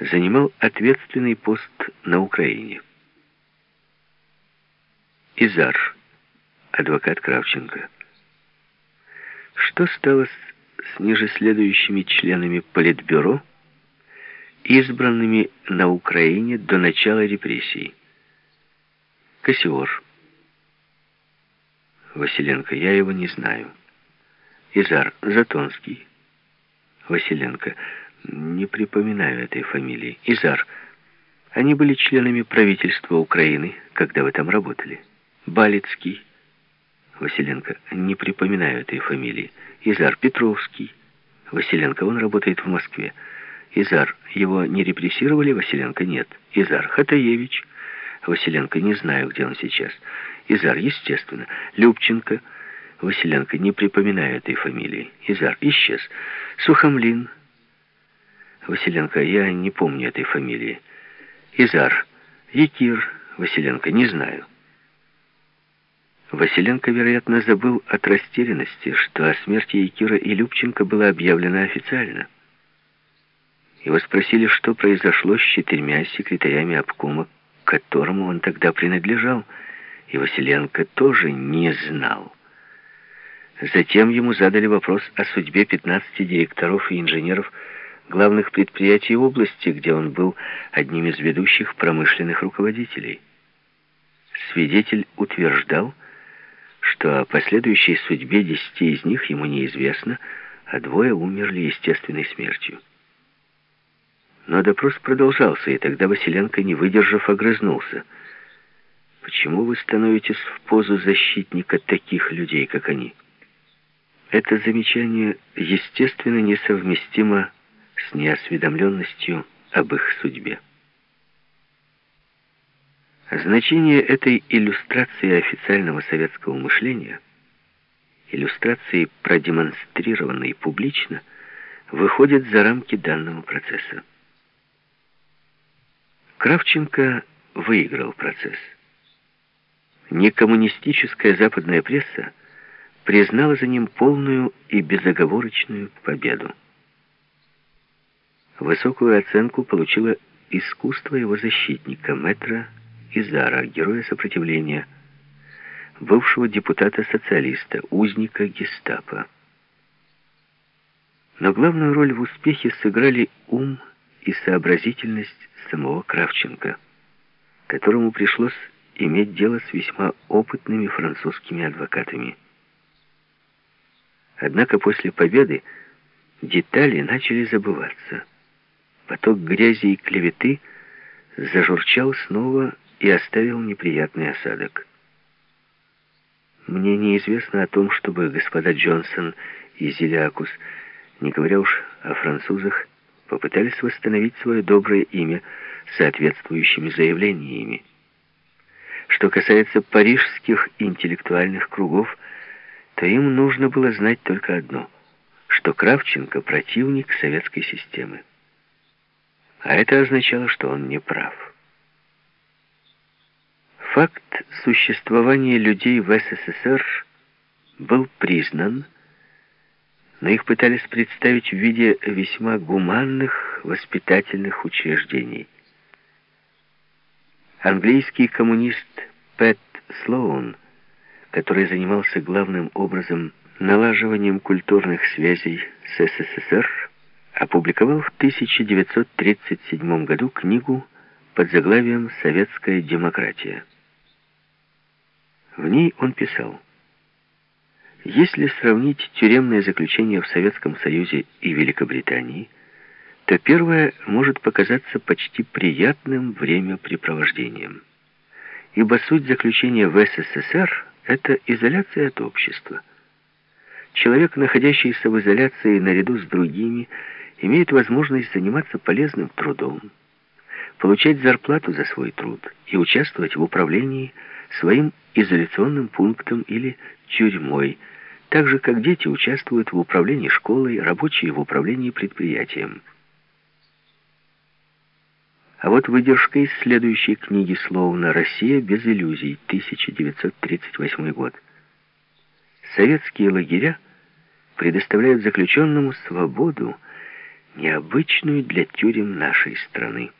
занимал ответственный пост на Украине. Изар, адвокат Кравченко. Что стало с ниже следующими членами Политбюро, избранными на Украине до начала репрессий? Кассиор. Василенко, я его не знаю. Изар, Затонский. Василенко, не припоминаю этой фамилии. Изар, они были членами правительства Украины, когда вы там работали. Балицкий. Василенко, не припоминаю этой фамилии. Изар Петровский. Василенко, он работает в Москве. Изар, его не репрессировали? Василенко, нет. Изар Хатаевич. Василенко, не знаю, где он сейчас. Изар, естественно. Любченко. Василенко, не припоминаю этой фамилии. Изар, исчез. Сухомлин. Василенко, я не помню этой фамилии. Изар. Якир. Василенко, не знаю. Василенко, вероятно, забыл от растерянности, что о смерти Якира и Любченко было объявлено официально. Его спросили, что произошло с четырьмя секретарями обкома, к которому он тогда принадлежал, и Василенко тоже не знал. Затем ему задали вопрос о судьбе 15 директоров и инженеров главных предприятий области, где он был одним из ведущих промышленных руководителей. Свидетель утверждал, что о последующей судьбе десяти из них ему неизвестно, а двое умерли естественной смертью. Но допрос продолжался, и тогда Василенко, не выдержав, огрызнулся. «Почему вы становитесь в позу защитника таких людей, как они?» Это замечание, естественно, несовместимо с неосведомленностью об их судьбе. Значение этой иллюстрации официального советского мышления, иллюстрации, продемонстрированной публично, выходит за рамки данного процесса. Кравченко выиграл процесс. Некоммунистическая западная пресса признала за ним полную и безоговорочную победу. Высокую оценку получило искусство его защитника, мэтра Изара, героя сопротивления, бывшего депутата-социалиста, узника гестапо. Но главную роль в успехе сыграли ум и сообразительность самого Кравченко, которому пришлось иметь дело с весьма опытными французскими адвокатами. Однако после победы детали начали забываться. Поток грязи и клеветы зажурчал снова и оставил неприятный осадок. Мне неизвестно о том, чтобы господа Джонсон и Зелиакус, не говоря уж о французах, попытались восстановить свое доброе имя соответствующими заявлениями. Что касается парижских интеллектуальных кругов, то им нужно было знать только одно, что Кравченко противник советской системы. А это означало, что он не прав. Факт существования людей в СССР был признан, но их пытались представить в виде весьма гуманных воспитательных учреждений. Английский коммунист Пэт Слоун – который занимался главным образом налаживанием культурных связей с СССР, опубликовал в 1937 году книгу под заглавием «Советская демократия». В ней он писал, «Если сравнить тюремное заключение в Советском Союзе и Великобритании, то первое может показаться почти приятным времяпрепровождением, ибо суть заключения в СССР – это изоляция от общества. Человек, находящийся в изоляции наряду с другими, имеет возможность заниматься полезным трудом, получать зарплату за свой труд и участвовать в управлении своим изоляционным пунктом или тюрьмой, так же, как дети участвуют в управлении школой, рабочие в управлении предприятием. А вот выдержка из следующей книги Слоуна «Россия без иллюзий», 1938 год. Советские лагеря предоставляют заключенному свободу, необычную для тюрем нашей страны.